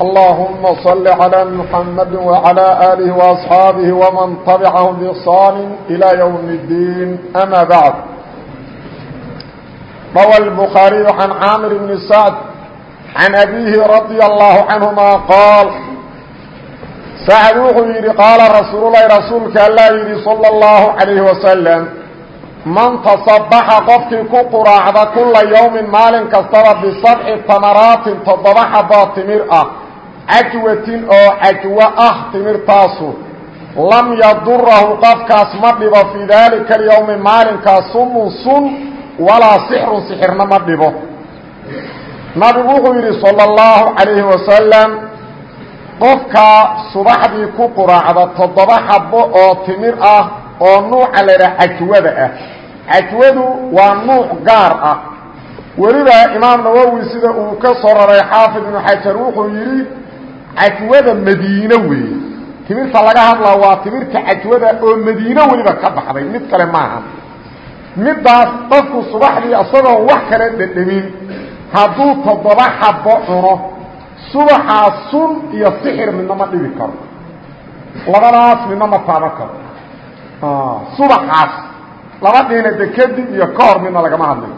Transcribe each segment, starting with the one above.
اللهم صل على محمد وعلى آله وأصحابه ومن طبعهم بإحصان إلى يوم الدين أما بعد روى البخاري عن عامر بن سعد عن أبيه رضي الله عنهما قال سعد وxuu yidhi qaala rasuul lahi rasuulka alla yidhi salى الlahu عalayه wasalam man tasabaxa qofkii ku quraacda kula yowmin maalin kastaba bisabci tamaraatin toddoba xaboo timir ah cajwatin oo cajwo ah timirtaasu. Lam yadurahu qofkaas ma dhibo fii daalika alyowmi maalinkaas sumun sun walaa sixrun sixirna ma dhibo. Nabigu wuxuu yidhi salى اllahu calayhi wasalam qofka subaxdii ku quraacda toddoba xabo oo timir ah oo nuuca la ydhaha cajwada ah. Cajwadu waa nuuc gaar ah. Weliba imaam nawowi sida uu ka soo raray xaafid ibnu xajar wuxuu yidhi cajwada madiine weeye timirta laga hadlaa waa timirta cajwada oo madiine weliba ka baxday. Mid kale maaha. Middaas qofku subaxdii isagoon wax kale dhedhemin hadduu toddoba xabo cuno subaxaa sun iyo sixir midna ma dhibi karo. Labadaas midna ma taaban karo. Subaxaas. Laba dhinade kadib iyo ka hor midna lagama hadlayo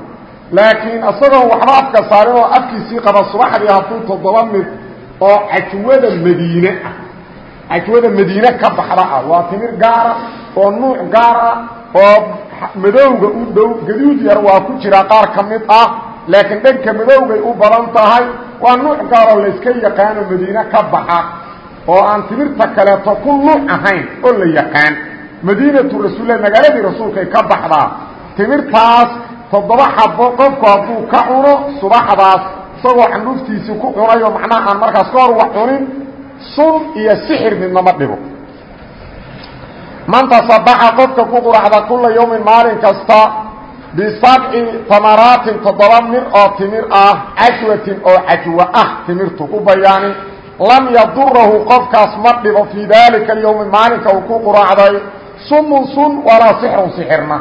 laakiin isagoon waxba afka saarin oo afkiisii qaba subaxdii hadduu toddoba mid oo cajwada madiine ah. Cajwada madiine ka baxda ah. Waa timir gaara oo nuuc gaar ah oo madowga u dhow gaduud yar waa ku jira qaar ka mid ah laakiin dhanka madowgay u badan tahay waa nuuc gaaroo layska yaqaano madiine ka baxa oo aan timirta kaleeto ku nuuc ahayn oo la yaqaan. Madiinatu rasuulilah magaaladii rasuulkay ka baxdaa timirtaas toddoba xabo qofku hadduu ka cuno subaxdaas isagoo candhuuftiisii ku cunayo macnaha aan markaas ka hor wax cunin sun iyo sixir midnama dhibo man tasabaxa qofka ku quraxda kula yawmin maalin kasta bisabci tamaraatin toddoba mir oo timir ah cajwatin oo cajwa ah timirtu ku bayaanin. Lam yadurahu qofkaas ma dhibo fii daalika alyowmi maalinka uu ku quraacday sumun sun walaa sixrun sixirna.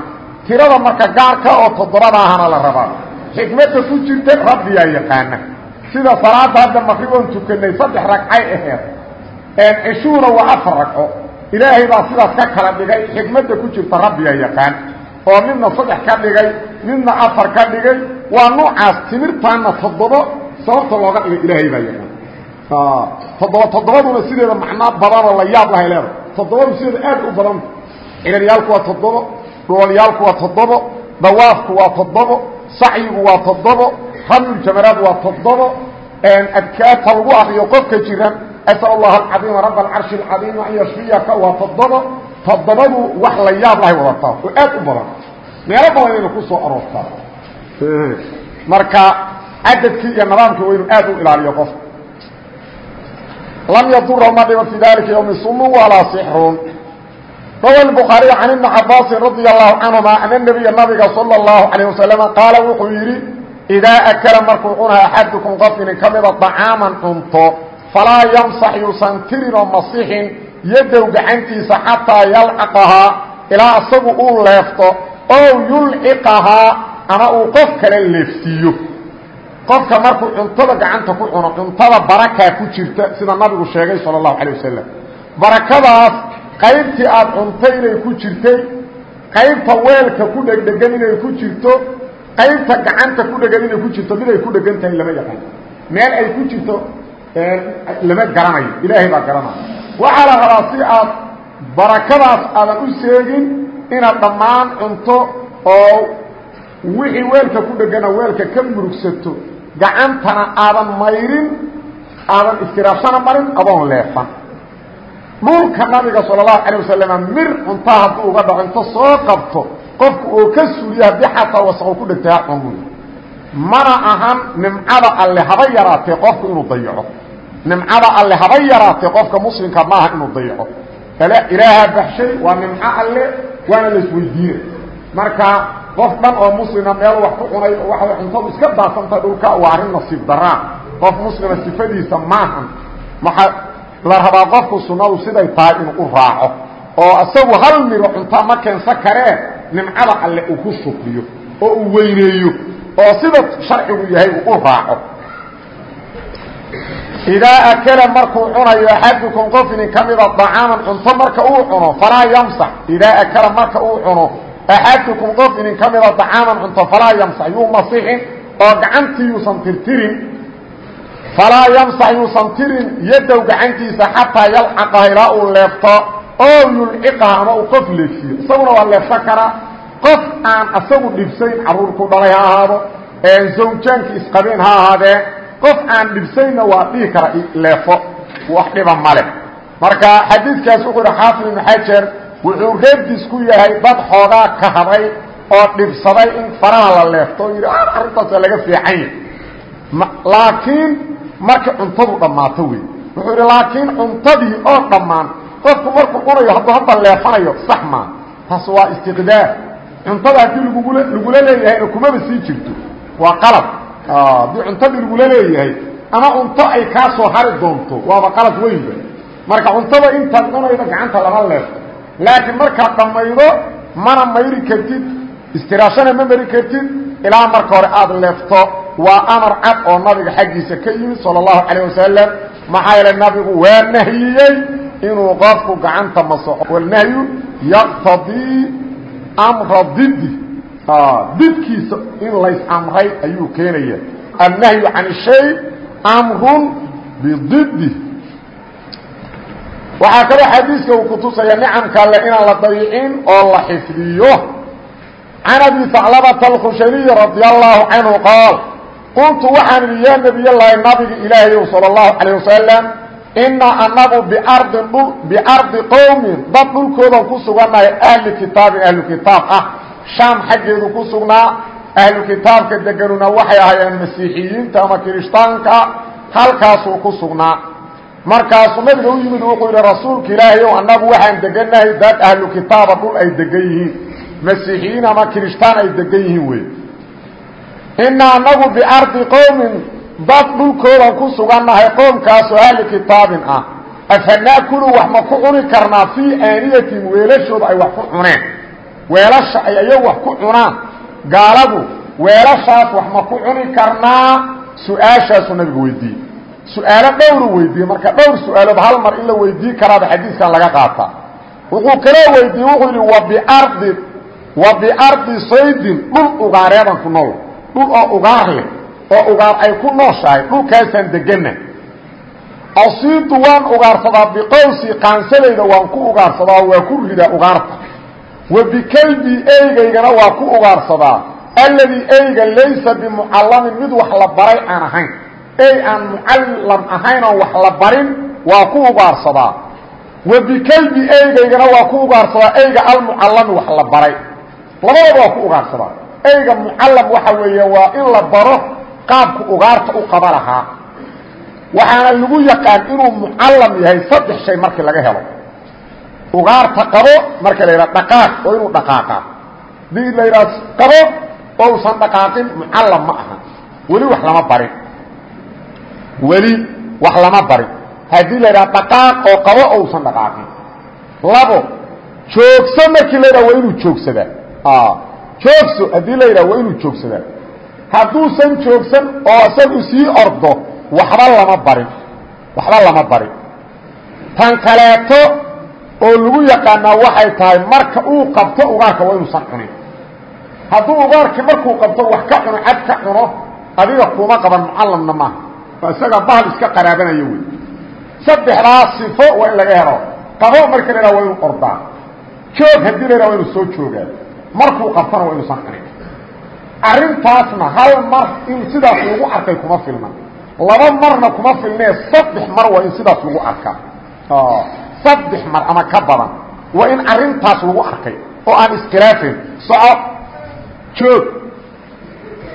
Tirada marka gaarka oo toddobada ahana la rabaa xikmadda ku jirta rabbiyaa yaqaana. Sida salaada hadda maqriboon tukanay saddex ragcay aheed. Cishuuna waa afar ragco ilaahay baa sidaas ka kala dhigay xikmadda ku jirta rabbiyaa yaqaan. Oo midna saddex ka dhigay midna afar ka dhigay waa noocaas timirtaana toddobo sababta looga dhigay ilaahay baa yaqaan. Toddoba toddobaduna sideeda macnaa badanoo la yaab lahay leeda toddobadu sideeda aad u badanta cilalyaalku waa toddobo toddobo dawaafku waa toddobo sacyigu waa toddobo ramyuljamaraad waa toddobo adkaata lagu akriyo qofka jiran asal allah alcadiima rab alcarshi alcadiima an yashfiyaka waa toddobo. Toddobadu wax la yaab lahay wadataa oo aad u badan. Meelo badan inayna ku soo aroortaa. Marka cadadkii iyo nidaamkii waa inu aad u ilaaliyo qofka lam yadura ma dhibo fii dalika ywmi sumun walaa sixrun rawa الbخaariي can iبni cabaasin radي الlahu canهuma ana nebiya nabiga salى الlahu عalيه wasalama qaala wuxuu yidhi idaa akala markuu cunaa axadukum qof inin ka mida طacaaman cunto falaa yamsax yuusan tirin oo masixin yadow gacantiisa xataa yalcaqahaa ilaa isagu uu leefto ow yulciqahaa ama uu qof kale leefsiiyo qofka markuu cuntada gacanta ku cuno cuntada barakaa ku jirta sida nabigu sheegay salى الlahu عalيه wasalam barakadaas qaybtii aad cuntay inay ku jirtay qaybta weelka ku dhegdhegan inay ku jirto qaybta gacanta ku dhegan inay ku jirto mid ay ku dhegan tahay lama yaqaan. Meel ay ku jirto lama garanayo. Ilaahay baa garanaya waxaa la rabaa si aad barakadaas aadan u seegin inaad dhammaan cunto oo wixii weelka ku dhegana weelka ka murugsato gacantana aadan mayrin aadan istiraabsana marin adoon leefan dhulka nabiga sal اlahu alيه wasalam mir cuntaa hadduu uga dhaco inta soo qabto qofku oo ka suuliya haddii xataa wasaqo ku dhegtay ha cunbuy mana ahan nimcada alle haba yaraatee qofku inuu dayaco nimcada alle haba yaraatee qofka muslimka maaha inuu dayaco ilaahaa baxshay waa nimco alle waana la isweydiinay marka qof dhan oo muslima meel wax ku cunay waxay cuntadu iska daasantah dhulka waa arrin nasiib daraa qof muslima sifadiisa maahan maxaa la rabaa qofku sunnadu siday tahay inuu raaco oo isagu hal miro cunta ma keensan karee nimcada alle uu ku shukriyo oo uu weyneeyo oo sida sharcigu yahay uu u raaco. Idaa akala markuu cunayo axadukum qof idin ka mida dacaaman cunto marka uu cuno falaa yamsax idaa akala marka uu cuno axadukum qof idin ka mida dacaaman cunto falaa yamsax yuu masixin oo gacantii yuusan tirtirin falaa yamsax yuusan tirin yadow gacantiisa xataa yalxaqaha ilaa uu leefto oo yulciqaha ama uu qof leefsiyo isaguna waa leefsan karaa qof aan asagu dhibsayn carruurku dhalay ha ahaado zawjaanki isqabeen ha ahaadee qof aan dhibsaynna waa dhihi kara leefo. Wax dhiba male marka xadiidkaas wuxuu ihi xaafid ibnu xajar wuxuu reebdiis ku yahay dad xoogaa kahaday oo dhibsaday in faraha la leefto. O yidhi arrintaasa laga fiican yahy laakiin marka cuntadu dhammaato wey wuxuu yidhi laakiin cuntadii oo dhammaan qofku markuu cunayo hadduu hadda leefanayo sax maa taas waa istiqdaar cuntada haddii lagula leeyahayna kumaba sii jirto waa qalab. Haddii cuntadii lagula leeyahay ama cunto ay kaa soo hari doonto waaba qalad weynba marka cuntada intaad cunaydo gacanta lama leefto laakiin markaad dhammaydo mana mayri kartid istiraashana ma mari kartid ilaa marka hore aada leefto waa amar cad oo nabiga xaggiisa ka yimid salى الlahu عalيه wasalam maxaa yeele nabigu waa nahyiyey inuu qofku gacanta masaxo wاlnahyu yaqtadii amra didi didkiisa in lays amray ayuu keenaya annahyu can shay amrun bididi waxaa kaloo xadiiska uu kutusaya nicamka alle inaan la dayicin oo la xifdiyo can abi haclabata alkhushaniyi radi allahu canhu qaal qultu waxaan yaa nebiyallaahi nabiga ilaahayow sala allahu calayh wasalam inaa anagu biardin dhul biardi qowmin dad dhulkoodan ku sugannahay ahli kitaabin ahlu kitaab ah shaam xaggeedu ku sugnaa ahlu kitaabka deganuna waxay ahaayeen masiixiyiinta ama kirishtaanka halkaasuu ku sugnaa markaasuu nabiga u yimid wuxuu yidhi rasuulka ilaahayow annagu waxaan degannahay dad ahlu kitaaba dhul ay degan yihiin masiixiyiin ama kirishtaan ay inaa anagu biardi qowmin dad dhulkoodan ku sugannahay qoomkaasoo ahli kitaabin ah. Afana'kulu wax ma ku cuni karnaa fii aaniyatin weelashooda ay wax ku cuneen. Weelasha ay ayagu wax ku cunaan. Gaaladu weelashaas wax ma ku cuni karnaa. Su'aashaasuu nabigu weydiiyey su'aalo dhowru weydiiyey marka dhowr su'aalood hal mar in la weydii karaaba xadiiskan laga qaataa wuxuu kaloo weydiiyey wuxuu yidhi wabiardi wa biardi saydin dhul ugaareedan ku nool dhul oo ugaar leh oo ugaar ay ku nooshahay dhulkaasaan degana asiidu waan ugaarsadaa biqowsi qaansadayda waan ku ugaarsadaa waa ku ridaa ugaarta wa bikalbi eygaygana waa ku ugaarsadaa alladii eyga laysa bimucallamin mid wax la baray aan ahayn. Ey aan mucallam ahayn wax la barin waa ku ugaarsadaa wa bikalbi eygaygana waa ku ugaarsadaa eyga almucallami wax la baray. Labadaba waa ku ugaarsadaa eyga mucallam waxa weeye waa in la baro qaabku ugaarta u qaba lahaa. Waxaana lagu yaqaan inuu mucallam yahay saddex shay markii laga helo. Ugaarta qabo marka la yidhaha dhaqaaq oo inuu dhaqaaqaa haddii la yidhaha qabo oo usan dhaqaaqin mucallam ma aha. Weli wax lama barin. Weli wax lama barin. Haddii la yidhaha dhaqaaq oo qabo oo usan dhaqaaqin. Labo joogso markii la yidhaha waa inuu joogsadaa joogso haddii la yidhaha waa inuu joogsadaa. Hadduusan joogsan oo isagu sii ordo waxba lama barin. Waxba lama barin. Tan kaleeto oo lagu yaqaanaa waxay tahay marka uu qabto ugaarka waa inuusan cunin. Hadduu ugaarkii markuu qabto wax ka cuno cad ka cuno adiga kuma qaban mucallamna maaha waa isaga bahal iska qaraabanaya wey saddexdaas sifo waa in laga helo. Qabo marka la yhaha waa inuu ordaa. Joog haddii la yhaha waa inuu soo joogaa markuu qabtona waa inuusan cunin arrintaasna hal mar in sidaas lagu arkay kuma filna. Laba marna kuma filnee saddex mar waa in sidaas lagu arkaa saddex mar ama ka badan waa in arrintaas lagu arkay oo aan iskhilaafin. Soco joog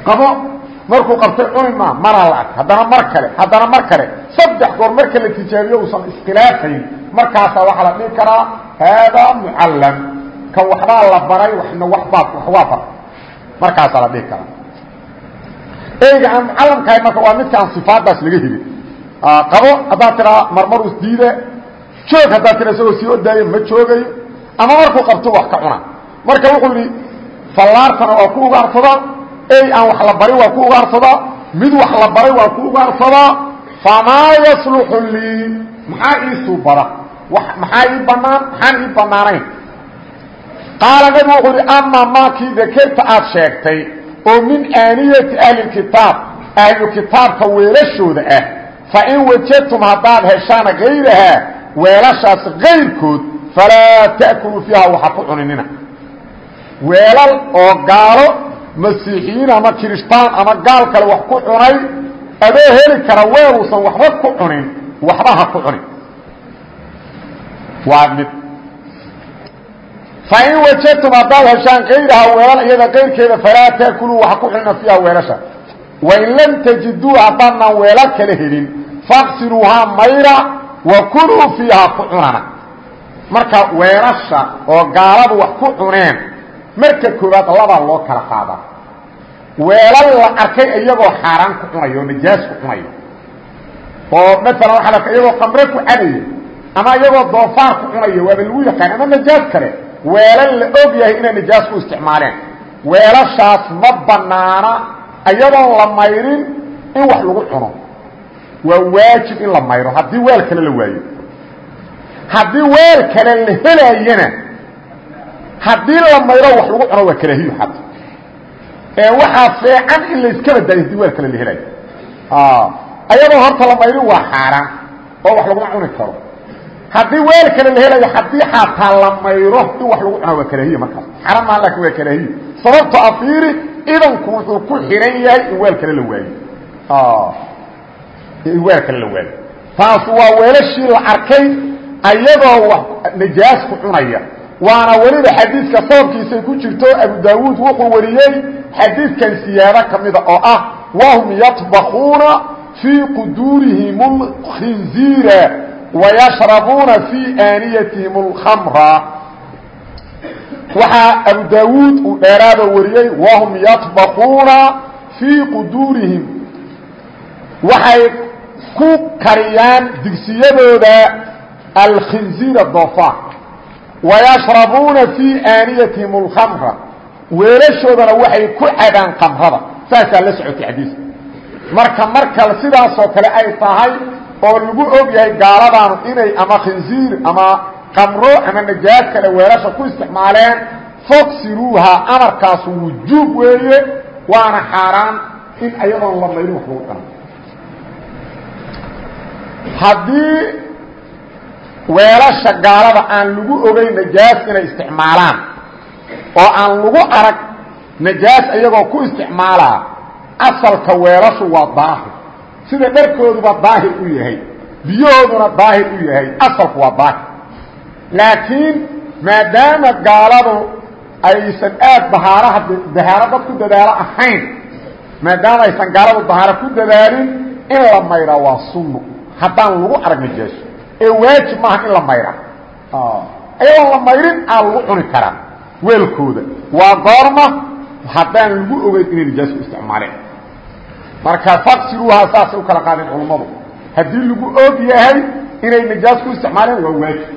qabo markuu qabtay cuni maa maraa la arkay. Haddana mar kale haddana mar kale saddex goor marka la tijaabiyo uusan iskhilaafayn markaasaa waxaa la dhihi karaa haadaa mucallam kan waxbaa la baray waxna wabaa waa baray. Markaasaa la dhihi karaa eyga aan mucallamkahay marka waa midka aan sifaadaas laga helin. Qabo haddaad tiraa marmaru isdiida joog haddaad tira isagoo sii ordaayo ma joogayo ama markuu qabto wax ka cuna. Marka wuxuu yidhi fallaartana waa ku ugaarsadaa ey aan wax la barin waa ku ugaarsadaa mid wax la baray waa ku ugaarsadaa famaa yasluxu lii. Maxaa ii suubada maxaa ii banaan maxaan ii banaanayn qaala nabigu wuxuu yidhi amaa maakii dakerta aad sheegtay oo min aaniyati ahlilkitaab ahlu kitaabka weelashooda ah fa in wajadtum haddaad heshaan gayrahaa weelashaas kayrkood falaa ta'kuluu fiiha waxa ku cuninina. Weelal oo gaalo masiixiyiin ama kirishtaan ama gaal kale wax ku cunay adoo heli kara weeluusan waxba ku cunin waxba ha ku cunin fain wajadtum haddaad heshaan kayraha weelal iyada kayrkeeda falaa taakuluu waxa ku cunina fiiha weelasha wain lam tajiduu haddaadnaan weelal kala helin faqsiluuhaa mayra wa kuluu fiiha ku cunana marka weelasha oo gaaladu wax ku cuneen marka koowaad labaa loo kala qaadaa weelal la arkay iyagoo xaaraan ku cunaya oo najaas ku cunaya oo maalan arkay iyagoo qamre ku cadaya ama iyagoo doofaar ku cunaya waaba lagu yaqaan ama najaas kale weelal la og yahay inay najaas ku isticmaaleen. Weelashaas ma banaana iyadoon la mayrin in wax lagu cuno. Waa waajib in la mayro haddii weel kale la waayo. Haddii weel kale la helaayana haddii la mayro wax lagu cuno waa karaahiyo xata ee waxaa feecan in layska badaayo haddii weel kale la helaayo ayadoo horta la mayrin waa xaaraan oo wax laguma cuni karo haddii weel kale la helayo haddii xataa la mayro in wax lagu cuno waa markaas xaaraan maa laakiin waa karaahiye sababto afiiri idanku wuxuu ku xiran yahay in weel kale la waayo. In weel kale la waayo. Taas waa weelashii la arkay ayagoo wax najaas ku cunaya. Waana weliba xadiidka sababkiisay ku jirto abu daawuud wuxuu wariyey xadiidkan siyaado ka mida oo ah wahum yaطbakuuna fii quduurihim اkhinziira wayashrabuuna fii aaniyatihim اlkhamra waxaa abu daawuud uu dheeraada wariyey wahum yaطbakuuna fii quduurihim waxay ku kariyaan digsiyadooda alkhinziira doofaar wayashrabuuna fii aaniyatihim اlkhamra weelashoodana waxay ku cabaan kamrada saasaa la socotay xadiiska marka marka sidaasoo kale ay tahay oo lagu og yahay gaaladaanu inay ama khinziir ama kamro ama najaas kale weelasha ku isticmaaleen fogsiruuha amarkaasu wujuub weeye waana xaaraan in ayadoon la maylin wax lagu haddii weelasha gaalada aan lagu ogeyn najaas inay isticmaalaan oo aan lagu arag najaas iyagoo ku isticmaalaa asalka weelashu waa daahir sida dharkooduba daahir u yahay biyahooduna daahir u yahay asalku waa daahir. Laakiin maadaama gaaladu aysan aad dahaaraha dahaaro dad ku dadaalo ahayn maadaama aysan gaaladu dahaaro ku dadaalin in la mayraa waa sunno haddaan lagu arag najaaso ee waajib maaha in la mayra. Ayagoon la mayrin aa lagu cuni karaa weelkooda. Waa goorma haddaan lagu ogeyn inay najaaso isticmaaleen marka faqsiluuhaa saasay u kala qaadeen culummadu haddii lagu og yahay inay najaas ku isticmaaleen waa waajib.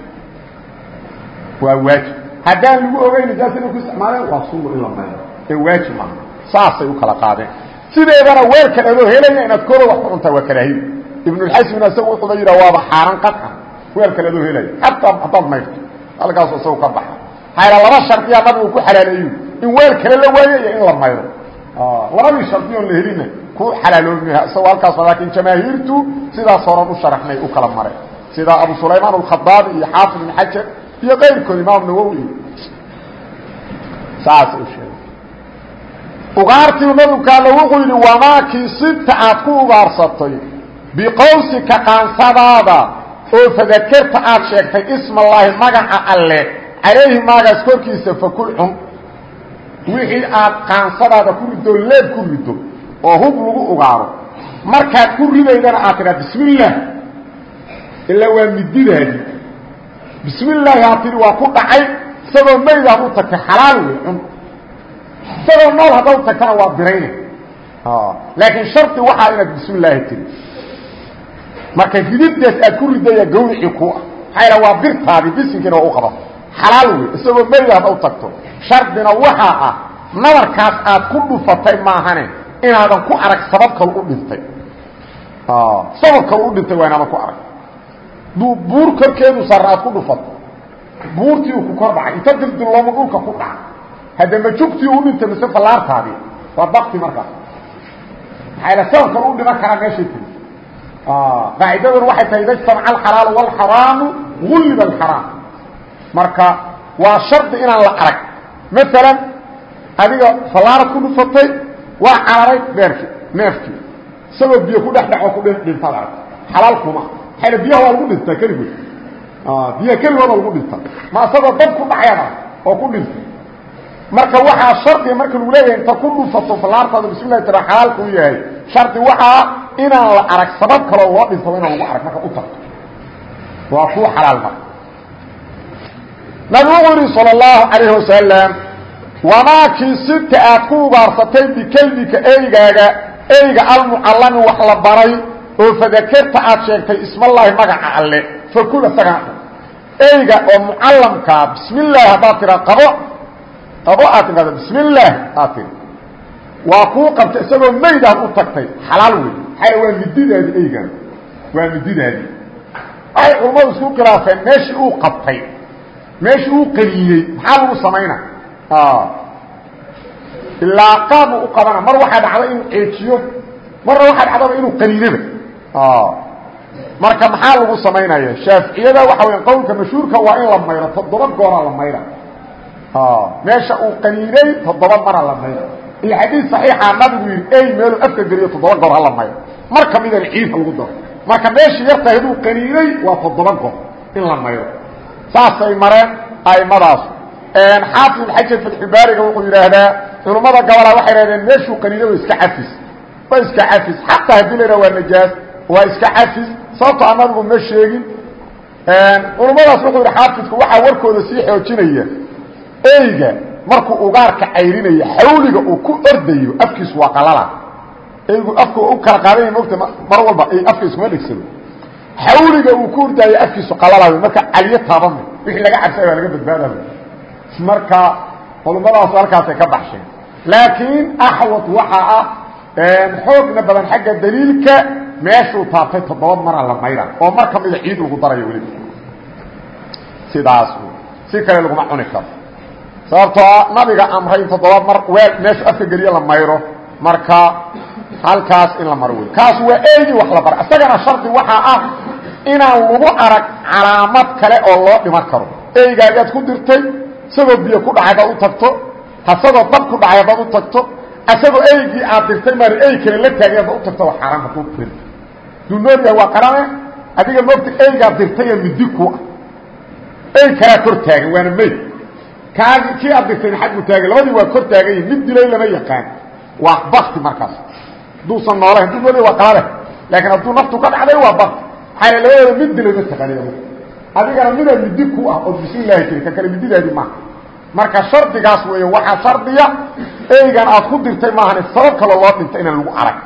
Waa waajib. Haddaan lagu ogeyn najaas inay ku isticmaaleen waa sunno in la mayro ee waajib maaha saasay u kala qaadeen. Sideedana weelkan adoo helaya inaad koro wax ku cuntaa waa karaahiyo ibnulxasmina isagu wuxuuba yidhah waaba xaaran qaca weelkan adoo helaya xataa haddaad mayrto. Halkaasu isagu ka baxa hayla laba shardiyaa nabigu ku xalaaleeyu in weel kale la waayo iyo in la mayro labadii shardi oon la helina ku xalaaloobiha isagoo halkaas laakiin jamaahiirtu sidaas horan sharaxnay u kala maray. Sida abu sulaymaan alkhadaabi iyo xaafid ibn xajar iyo qayrkood imaam nawowi saas u sheegay. Ugaartii nabigkaala wuxuu yidhi wamaakii sibta aad ku ugaarsatay biqowsika qaansadaada oo fadakerta aad sheegtay ismallaahi magaca alle calayhi maagaas korkiisa fakul cun wixii aad qaansadaada ku riddo leeb ku riddo oo hub lagu ugaaro. Markaad ku ridaydana aad tidhaa bismi illaah ilaa waa mididaadi bismi illaahi haa tidhi waa ku dhacay. Isagoo mayd hadduu tagta xalaal wey cun. Isagoo nool haddaw tagtana waa birayna laakiin shardi waxaa inaad bismi illaahi tiri marka rididdaas aad ku ridaya gawricii ku ah maxaa waa birtaadii bisinkiina waa u qaban xalaal wey isagoo mayd haddaw tagto. Shardina waxaa ah nabarkaas aad ku dhufatay maahane inaadan ku arag sabab kal u dhintay. Sabab kal u dhintay waa inaadan ku arag. Buur korkeedu sarra aad ku dhufato buurtii uu ku kor dhacay. Inta dildiloomu dhulka ku dhaca. Hadda majugtii u dhintay mise fallaartaadii waa bakti markaas maxaa sabab kal u dhiman karaa meeshay tiri. Qaacidaduna waxay tahay ida ijtamaca alxalaalu waalxaraamu gulliba alxaraam marka waa shardi inaan la arag. Maalan adiga fallaarad ku dhufatay waa cararay beerkii neefkii isagoo biyo ku dhex dhaco ku dhintaad arag xalaal kuma. Maxayna biyaha waa lagu dhintaa keligood biyaha keligooda lagu dhinta ma isagoo dab ku dhacayaad arag oo ku dhintay. Marka waxaa shardiga marka lagu leeyahay inta ku dhufato fallaartaada bismillahi tira xalaal kuu yahay. Shardi waxaa inaan la arag sabab kaloo loo dhinto inaan lagu arag. Marka u tagto waa kuu xalaal marka nabigu wuxuu yihi salى اllahu calayh wasalam wamaakii sita aad ku ugaarsatay bikelbika eygaaga eyga almucallami wax la baray oo fadakerta aad sheegtay ismallaahi magaca alle fakul isagaa eyga oo mucallamkaa bismi llahi haddaad tiraa qabo. Qabo aad tidhahdo bismi llaah aad tiri waa kuu qabtay isagoo maydaad u tagtay xalaal wey maxaa waa mididaadi eygan waa mididaadii waxay culammadu isku ilaa qaabuu u qabana mar waxaa dhacda inuu ceejiyo marna waxaa dhacdaba inuu qaniinaba marka maxaa lagu samaynaya shaaficiyada waxa weya qowlka mashhuurka waa in la mayro toddoba gooraa la mayra. Meesha uu qaniinay toddoba mara la mayro iyo xadiid saxiixa nabigu yidhi ey meeluu afka geliyo toddoba goor hala mayro. Mar kamidana ciidha lagu daro marka meeshii yartahay haduu qaniinay waa toddoba goor in la mayro. Saasay mareen aimadaas xaafid ibn xajar fatxubaariga wuxuu yidhaahdaa culummada gabola waxay hahdeen meeshuu qaniino wa iska cafis waa iska cafis xataa haddii la yidhaha waa najaas waa iska cafis sababtoo nabigu ma sheegin. Culummadaas wuxuu yidhi xaafidku waxaa warkooda sii xoojinaya eyga markuu ugaarka cayrinaya xawliga uu ku ordayo afkiisu waa qalala eygu afku u kala qaadanya mogta mar walba afka iskuma dhegsado xawliga uu ku ordaayo afkiisu qalalayo marka caliyo taabame wixii laga cabsaya waa laga badbaadayo marka culummadaas halkaasay ka baxsheen. Laakiin axwad waxaa ah xoogna badan xagga daliilka meeshuu taabtay toddoba mara la mayra oo mar ka mida ciid lagu darayo weliba sidaas si kale laguma cuni karo. Sababtoo nabiga amray in toddoba mar weel meeshu afka geliyo la mayro marka halkaas in la maro wey kaas waa eygii wax la bara isagana shardi waxaa ah inaan lagu arag calaamad kale oo loo dhiman karo. Eygaagaad ku dirtay isagoo biyo ku dhacay hadaad u tagto hasagoo dab ku dhacay hadaad u tagto isagoo eygii aad dirtay maar ey kale la taagay hadaad u tagto waa xaaraan hadduu keli duu nool yahay waa qarane adiga moogta eygaad dirtayee midi ku ah. Ey kalaa kor taagan waana meyd kaagi kii aad dirtayna xaggu taagay? Labadii waa kor taagan yihiin mid dilay lama yaqaan. Waa bakti markaas. Hadduusan noolayn hadduu nool yahay waa qalale laakiin hadduu naftu ka dhacday waa bakti maxaa labadooda mid dilay ma taqaaniy adigana mida midi ku ah oo bismillaahi tiri ka kale mididaadi maaha marka shardigaas weeye waxaa shardiya eygan aad ku dirtay maahan sabab kaloo loo dhintay inaan lagu arag.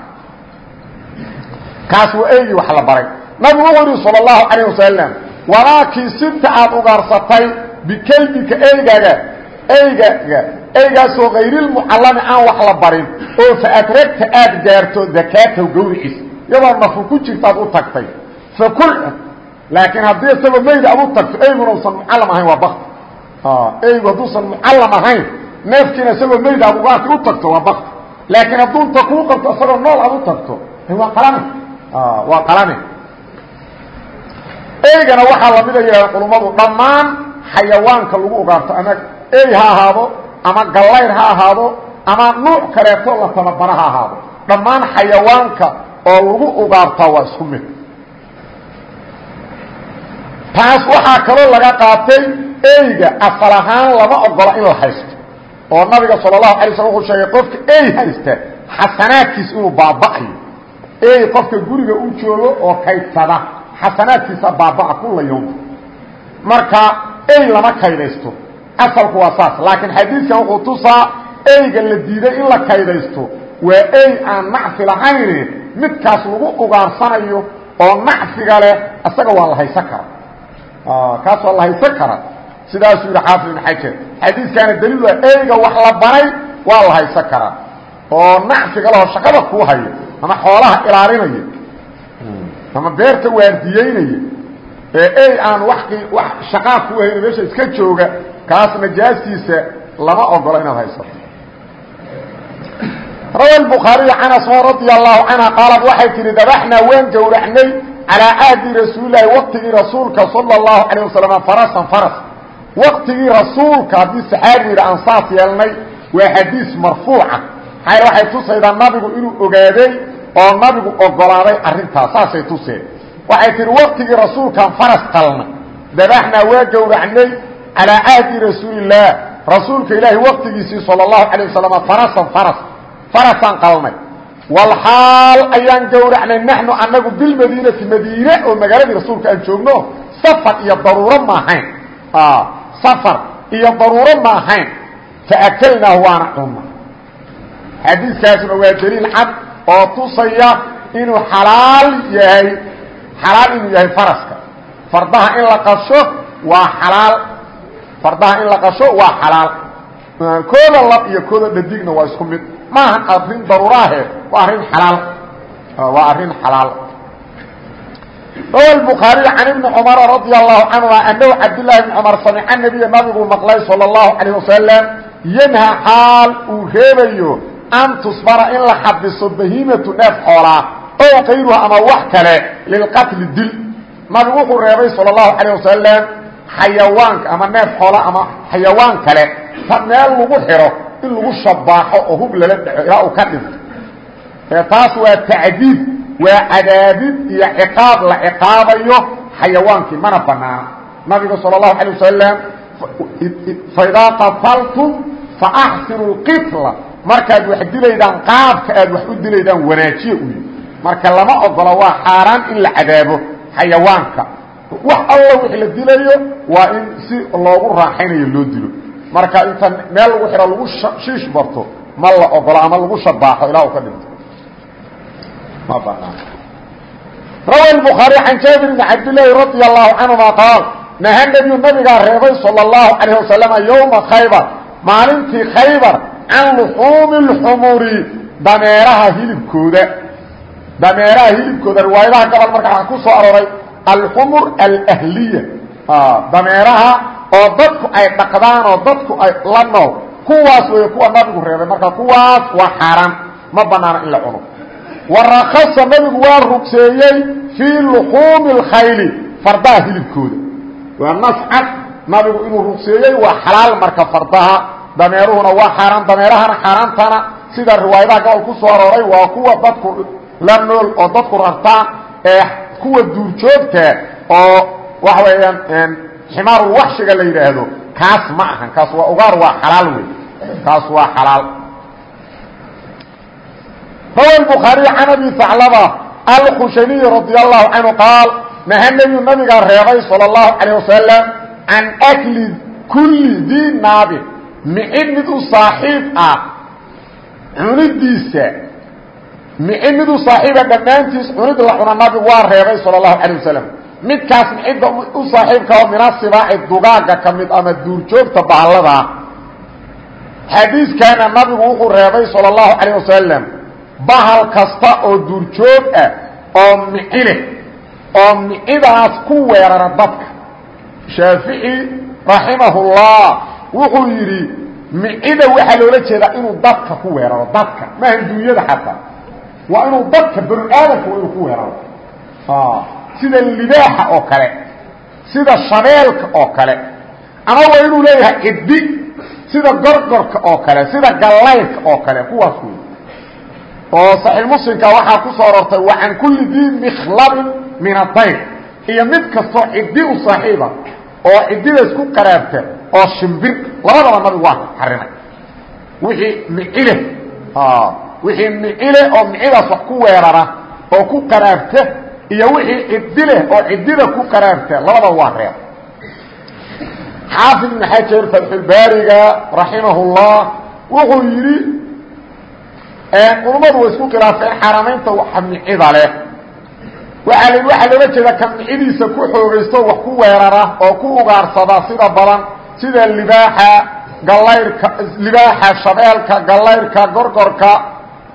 Kaas waa eygii wax la baray. Nabigu wuxuu yihi sal اlahu calayh wasalam walaakii sinta aad ugaarsatay bikelbika eygaaga eygaga eygaasoo kayrilmucallami aan wax la barin oo fa adragta aad gaarto dakaataw gawriciisa iyadoo nafu ku jirtaad u tagtay. Fakul laakiin haddii isagoo meyda ad u tagto eyguna usan mucallam ahayn waa bakti eygu hadduusan mucallam ahayn neefkiina isagoo meyda ad ugaarka u tagto waa bakti laakiin hadduu inta kuu qabto isagoo nool ad u tagto waa qalane waa qalane eygana waxaa lamida yidhahda culummadu dhammaan xayawaanka lagu ugaarto ama ey ha ahaado ama gallayr ha ahaado ama nuuc kaleeto la tababara ha ahaado. Dhammaan xayawaanka oo lagu ugaartaa waa isku mid taas waxaa kaloo laga qaatay eyga asal ahaan lama ogola in la haysto. oo nabiga sal اlahu alay slm wuxuu sheegay qofka ey haysta xasanaadkiis inuu baaba'ayo ey qofka guriga u joogo oo kaydsada xasanaadkiisa baabaa kula yawm marka ey lama kaydaysto. Asalku waa saas laakiin xadiidkan wuxuu tusaa eyga la diiday in la kaydaysto waa ey aan nacfi lahayne midkaas lagu ugaarsanayo oo nacfiga leh isaga waa la haysan kara Ah, kaasoo la haysan kara. Sidaasuu yihi xaafid ibn xajar. Xadiiskaana daliil waa eyga wax la banay waa la haysan karaa oo nacfiga laho shaqada kuu hayo ama xoolaha ilaalinaya ama beerta waardiyeynaya ee ey aan wa wa shaqaa kuu hayna meesha iska jooga kaas najaastiisa lama ogola inaad haysato rawa bukhaariy can asma radi allahu canha qaalad waxay tihi dabaxnaa waan gowracnay calaa caadi rasuulilahi waktigii rasuulka sala allahu calayh wasalam farasan faras waktigii rasuulka haddii saxaabi yidha aan saas yeelnay waa xadiis marfuuca maxaa waxay tusaydaa nabigu inuu ogaaday oo nabigu ogolaaday arrintaas saasay tuseen waxay tihi waktigii rasuulkaan faras talna dabaxnaa waa gowracnay calaa caadi rasuulillaah rasuulka ilaahay waktigiisii sala allahu calayh wasalam farasan faras farasaan qalnay walxaal ayaan gowracnay naxnu anagu bilmadiinati madiine oo magaaladii rasuulka aan joogno safar iyo daruuro ma ahayn. Safar iyo daruuro ma ahayn. Faakalnaahu waana cunna xadiiskaasna waa daliil cad oo tusaya inuu xalaal yahay xalaal inuu yahay faraska. Fardaha in la qasho waa xalaal. Fardaha in la qasho waa xalaal kooda lab iyo kooda dhadigna waa isku mid maahan arrin daruuraahe waa arrin xalaal waa arrin xalaal rawa الbukhaariي can ibni cumara radia allahu canهuma anahu cabdillaahi bni cumar samica nabiya nabigu maqlay salى اllahu calayه wasalam yanha xaal uu reebayo an tusbara in la xabiso bahiimatu neef xoolaa ow kayruha ama wax kale lilqatli dil nabigu wuxuu reebay salى اlahu calayه wasalam xayawaanka ama neef xoola ama xayawaan kale ta meel lagu xidho in lagu shabaaxo oo hub lala dhaco ilaa uu ka dhinto taas waa tacdiid waa cadaabid iyo ciqaab la ciqaabayo xayawaankii mana banaana nabigu salى الlahu عalيه wasalam faidaa qataltum faaxsinu اqitla markaad wax dilaydaan qaabka aad wax u dilaydaan wanaajiya u yihi marka lama ogolo waa xaaraan in la cadaabo xayawaanka wax alla wix la dilayo waa in si loogu raaxaynayo loo dilo marka inta meel lagu xidho lagu shiish barto ma la ogolo ama lagu shabaaxo ilaa uu ka dhinto ma banaan rawa الbukhaarي can jaabir bn cabdillaahi radia allahu canهuma qaal naha nebiyu nabigaa reebay salى اllahu calayh wasalama yowma khaybar maalintii khaybar can luxuumi اlxumuri dameeraha hilibkooda dameeraha hilibkooda riwaayadaha gobol marka waxaa ku soo arooray alxumur alahliya dameeraha oo dadku ay dhaqdaan oo dadku ay la nool kuwaas wey kuwa nabigu reebay marka kuwaas waa xaaraan ma banaano in la cuno warakasa nabigu waa rugseeyey fii luxuumi اlkhayli fardaha hilibkooda waa nascad nabigu inuu rugseeyey waa xalaal marka fardaha dameeruhuna waa xaaraan dameerahana xaaraantana sida riwaayadaha gobol ku soo arooray waa kuwa dadku la nool oo dadku rartaan ee kuwa duurjoogta oo waxa weeyaan ximaarulwaxshiga la yidhaahdo kaas ma ahan kaas waa ugaar waa xalaal wey kaas waa xalaal rawa الbukhaariي can abi haclaba alkhushaniyi radi allahu canhu qaal naha nebiyu nabigaa reebay salى اllahu calayه wasalam can akli kulli dii naabi micid mid u saaxiib ah cunidiisa micid mid u saaxiiba dhammaantiis cunid la cuna nabigu waa reebay salى اlahu alيه wasalam midkaas micidda u saaxiibkao mina sibaaci dugaaga ka mid ama duurjoogta bahalladaa xadiiskaana nabigu wuxuu reebay salى اlahu calayه wasalam bahal kasta oo duurjoog ah oo mici leh oo micidaas ku weerara dadka shaafici raximahullah wuxuu yidhi micida waxaa loola jeedaa inuu dadka ku weeraro dadka maaha dunyada xataa waa inuu dadka banu aadamka waa inuu ku weeraro sida libaaxa oo kale sida shabeelka oo kale ama waa inuu leeyahay ciddi sida gorgorka oo kale sida gallaylka oo kale kuwaas wey oo صaxiix muslimka waxaa ku soo arortay wa can kuli dii mikhlabin min adayr iyo mid kastoo ciddi u saaxiiba oo ciddida isku qaraabta oo shimbir labadaba nabigu waa xarimay wixii micile wixii micile oo micidaas wax ku weerara oo ku qaraarta iyo wixii ciddi leh oo ciddida ku qaraarta labada waa reer. Xaafid ibn xajar fatxulbaariga raximahullah wuxuu yidhi culummadu way isku khilaafeen xaaramaynta waxa micida leh. Waaa l waxaa loola jeeda ka micidiisa ku xoogaysto wax ku weerara oo ku ugaarsada sida badan sida libaaxa galayrka libaaxa shabeelka galayrka gorgorka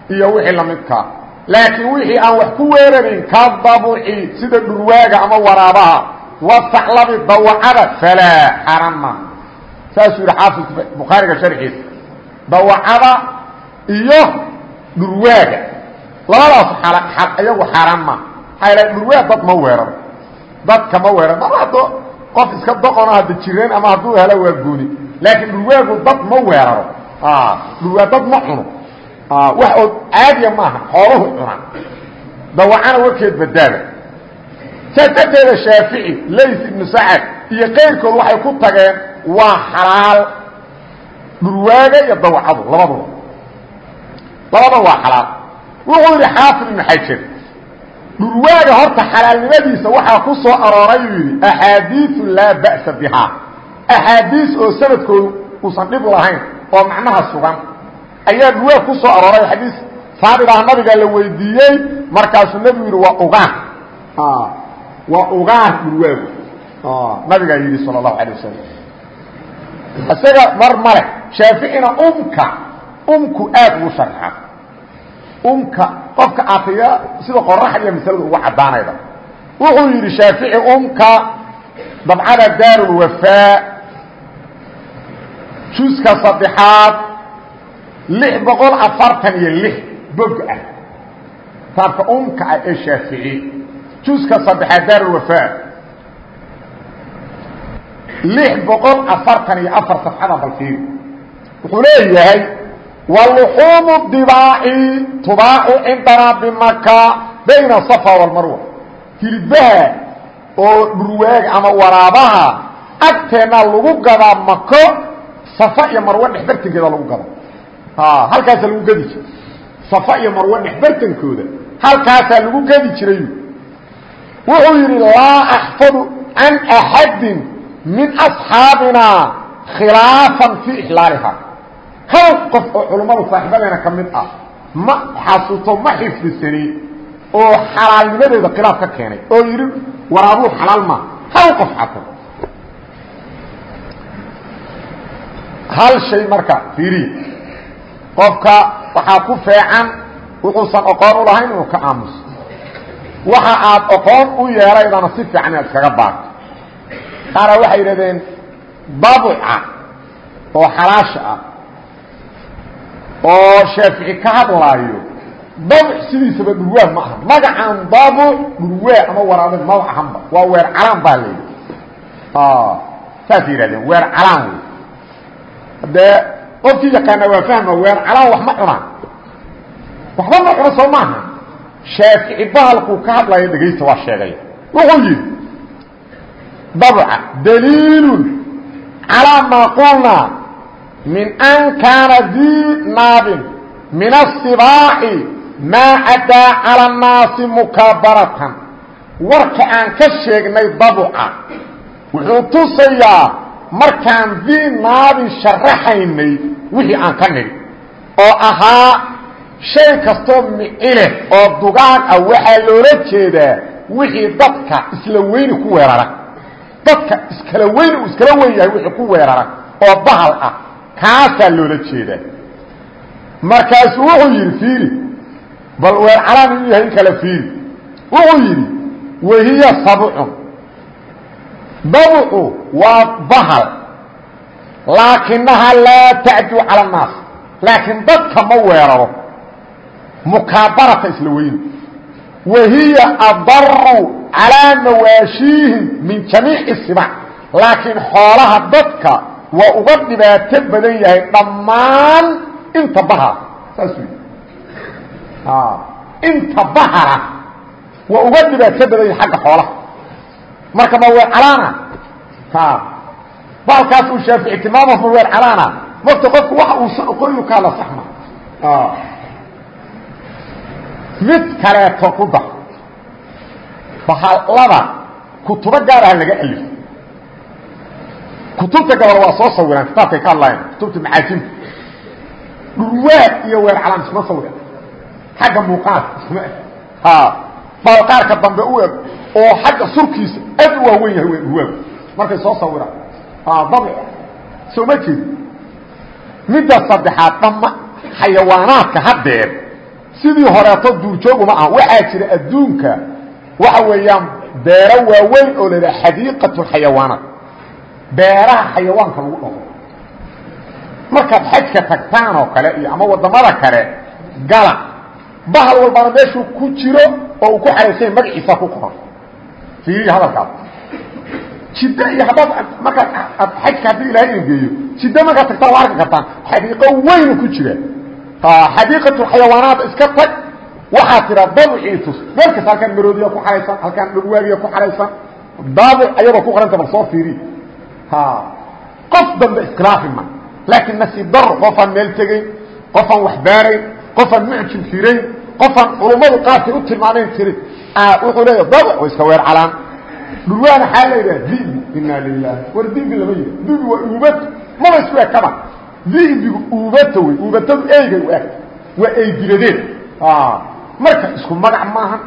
iyo wixii lamidka laakiin wixii aan wax ku weerarin ka dabuci sida dhurwaaga ama waraabaha wasaclabi dawacada falaa xarama saasuu yihi xaafid bukhaariga sharxiisa. Dawacada iyo dhurwaaga labadaas iyagu xaaraan ma. Maxaa dad ma weeraro. Dadka ma weeraro. Mar haddo qof iska doqono hadda jireen ama hadduu helo waa gooni. Laakiin dhurwaagu dad ma weeraro. Dhurwaag dad ma cuno wax oo caadiya maaha xooluhu cunaan dawacana warkeed badaaba saas darteeda shaafici lays ibnu sacad iyo qayrkood waxay ku tageen waa xalaal dhurwaaga iyo dawacadu labaduba labada waa xalaal wuxuu yidhi xaafid ibnu xajar dhurwaaga horta xalaalnimadiisa waxaa ku soo arooray uu yidhi axaadiiu laa ba'sa bihaa axaadiis oo sanadkoodu uusan dhib lahayn oo macnaha sugan ayaa dhurwaag ku soo arooray xadiis saabit ah nabiga la weydiiyey markaasuu nebigu yidhi waa ugaan waa ugaan dhurwaagu nabigaa yidhi sal اlahu alيه wasalam isaga mar male shaaficina umka umku aad ugu sharxa umka qofka akriya sida qoraxdiya masalada ugu caddaanayda wuxuu yidhi shaafici umka dabcada daarulwafaa juska saddexaad lix boqol afartan iyo lix bog ah. Taabka umka ah ee shaafici juska saddexaad daarulwafaa lix boqol afartan iyo afar safxada balfiir wuxuu leeyahay waluxuumu dibaaci tubaacu cindanaa bimaka bayna safa walmarwa hilbaha oo dhurwaaga ama waraabaha agteennaa lagu gadaa mako safa iyo marwe dhexbartankeeda lagu gada halkaasaa lagu gadi jiray. Safa iyo marwe dhexbartankooda halkaasaa lagu gadi jiray. Wuxuu yidhi laa axfadu can axadin min asxaabinaa khilaafan fii ixlaaliha. Hal qof oo culummada saaxiibadeena ka mid ah ma xasuusto ma xifdisani oo xalaalnimadeeda khilaaf ka keenay oo yidhi waraabuu xalaal maa hal qof xato hal shay marka fiiriya qofka waxaa ku feecan wuxuusan oqoon u lahayn inuu ka aamuso. Waxa aad oqoon u yeelaydana si fiican inaad iskaga baarto. Qaara waxay yidhahdeen babuca oo xalaasha ah oo shaafici ka hadlaayo babuc sidiisaba dhurwaa ma aha. Magacaan babuc dhurwaa ama waraabad maba ahanba. Waa weer calaan baa la yidhi. Saasay yidhahdeen weer calaan. Wey haddee qofkii yaqaana waa fahma waan calaa wax ma cunaa waxba ma cuno soo maaha. Shaafici bahalkuu ka hadlaya dhegaysta waa sheegaya wuxuu yidhi dabca daliilun calaa maa qulnaa min an kaana dii naabin min asibaaci maa caddaa cala annaasi mukaabaratan. Warka aan ka sheegnay dabca wuxuu tusayaa markaan dii naabin sharaxaynay wixii aan ka nidhi oo ahaa shay kastoo micileh oo dugaag ah waxaa loola jeedaa wixii dadka isla weyni ku weerara. Dadka iskala weyn uu iskala weyn yahay wixii ku weerara oo bahal ah kaasaa loola jeedaa. Markaasuu wuxuu yidhi fiiri bal weer calaan inuu yahay in kale fiiri. Wuxuu yidhi wahiya sabcun dabcu waa bahal laakinahaa laa tacduu cala annaas. Laakiin dadka ma weeraro. Mukaabarata isla weyni wahiya adaru calىa mawaashiihim min jamiici sibac. Laakiin xoolaha dadka waa uga dhibaato badan yahay dhammaan inta bahara saas inta bahara waa uga dhibaato badan yahay agga xoolaha marka ma weer calaana. Baalkaas uu shaafici tilmaama ma weer calaana. Marta qofku waxa uusan oqoynu kaala saxma mid kaleeto ku dar bahalada kutubo gaar ah laga alifo kutubta gabal waa soo sawiraan. Kitaabkay ka hadlayan kutubta macaajimta dhurwaad iyo weer calaan isma sawira xagga muuqaalka isma ah balqaarka dambe u eg oo xagga surkiisa aad u waaweyn yahay dhurwaag markay soo sawiraan. Dabic soo ma jeedi midda dhamma xayawaanaadka haddeer sidii horeeto duurjooguma ah waxaa jira adduunka. Waxa weeyaan beero waaweyn oo la yidhaha xadiiqatu xayawaanaat beeraha xayawaanka lagu dhaqo. Markaad xajka tagtaan oo kale ama waddamada kale gala. Bahal walbana meeshuu ku jiro oo uu ku xaraysanya magaciisa ku qoran fiiriya hadalkaas. Jiddo iyo haddaad markaad ad xajka haddii ilaahay idin geeyo jiddo markaad tagtaan waa arki kartaan xadiiqo weynu ku jira. Xadiiqatu xayawaanaad iska tag. Waxaa tiraa dabcii tus. Meel kasta halkaan maroodiya ku xaraysan halkaan dhurwaagiya ku xaraysan daabic ayadoo ku qoranta bal soo fiiriy qof dambe iskhilaafi ma. Laakiin nasiib daro qofaan meel tegayn qofaan wax baarayn qofaan mucjim firayn qofaan culummadu qaarkay u tilmaamayn tirin wuxuu leeya dabac wa iska weer calaan. Dhulwaan waxaa la yidhaha dibi inaa lilah war dibi lama yidha dibi waa uubato maba isku ekaba dibigu uubato wey uubatadu eygay u eg. Waa eydibadeed marka isku magac maaha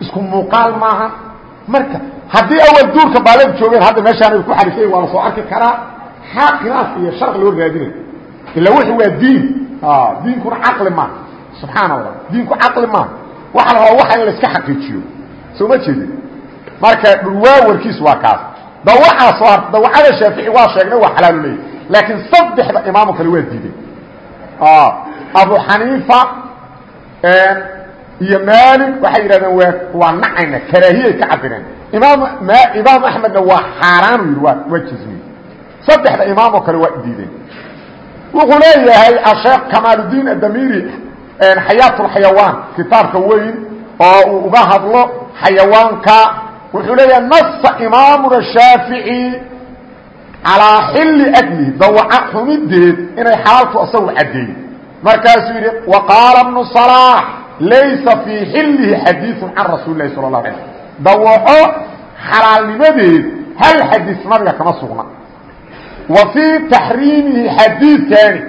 isku muuqaal maaha marka haddii awal duurka baalad joogeen hadda meeshaan ku xariisay waa la soo arki karaa. Xaa khilaaf iyo sharc loo raadinay ila wuxu waa diin. Diinkuna caqli maaha subxaana allah diinku caqli maaha waxa la rabaa waxa in la iska xaqiijiyo. Soo ma jeedin? Marka dhulwaa warkiis waa kaas. Dawacaas oo dawacada shaafici waa sheegnay waa xalaalu leeyahy laakiin saddexda imaamu kale waa diiday abu xaniifa iyo maalik waxay yidhahdeen waa waa nacayna karaahiyay ka cabireen imaam imaam axmedna waa xaaraanu yidhi waa waa jismiyey saddexda imaamoo kale waa diideen. Wuxuu leeyahay asheekh kamaaludiin adamiri xayaatulxayawaan kitaabka weyn oo uu uga hadlo xayawaanka. Wuxuu leeyahay nasa imaamuna shaafici calaa xilli aklihi dawaca xumideed inay xalaaltu asagu caddeeyey markaasuu yidhi wa qaala bnu salaax laysa fii xillihi xadiiثu can rasuuli lahi sal la ala dawaco xalaalnimadeed hal xadiis nabiga kama sugna. Wa fii taxriimihi xadiidkani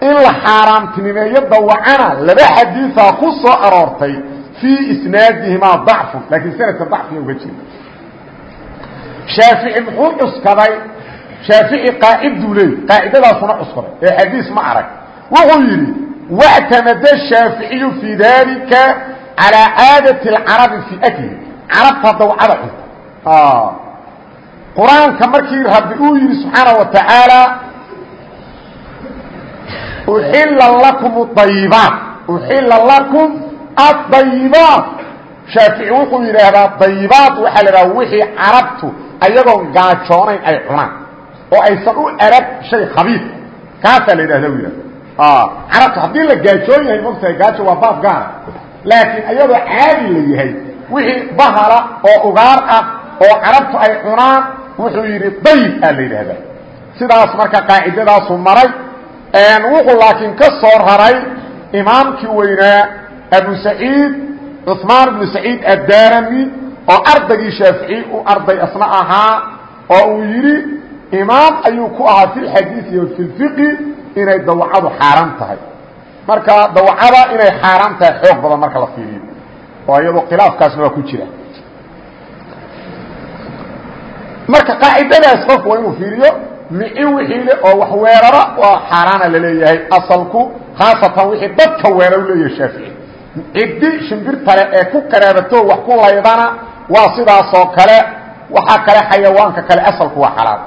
in la xaaraamtinimeeyo dawacana laba xadiiaa ku soo aroortay fii isnaadihimaa dacfun laakiin sanadka dacfiya uga jira. Shaafici muxuu cuskaday? Shaafici qaaciduu leey qaacidadaasuna cuskaday ee xadiis ma arag. Wuxuu yidhi wactamada shaaficiyu fii daalika calىa caadati اlcarabi fii aklihi carabta dawcada cunta. Qur'aanka markii rabbi uu yidhi subxaana wa tacaala uxila lakum ayibaat uxila lakum aayibaat shaafici wuxuu yidhaahdaa dayibaat waxaa la dhaha wixii carabtu ayagoon gaajoonayn ay cunaan oo aysan u arag shay khabiis kaasaa la yidhahda u yidhahda carabtu haddii la gaajoon yahay mogtahay gaajo waa baab gaara laakiin ayadoo caadi la yahay wixii bahala oo ugaar ah oo carabtu ay cunaan wuxuu yidhi dayib aa la yidhaahdaa sidaas marka qaacidadaasu maray wuxuu laakiin ka soo raray imaamkii weynaa abu saciid cuثmaan bnu saciid addarami oo ardaygii shaafici u arday asna ahaa oo uu yidhi imaam ayuu ku ahaa fi lxadiiثi iyo fi lfiqi inay dawacadu xaaraan tahay. Marka dawacada inay xaaraan tahay xoog badan marka la fiiriyo. Oo iyadoo khilaafkaasna waa ku jira. Marka qaacidadaas qofku waa inuu fiiriyo mici wixii le oo wax weerara waa xaaraana laleeyahay asalku khaasatan wixii dadka weerar u leeyahay shaafici ciddi shimbirtale ee ku qaraabato wax ku laydana waa sidaasoo kale waxaa kale xayawaanka kale asalku waa xalaal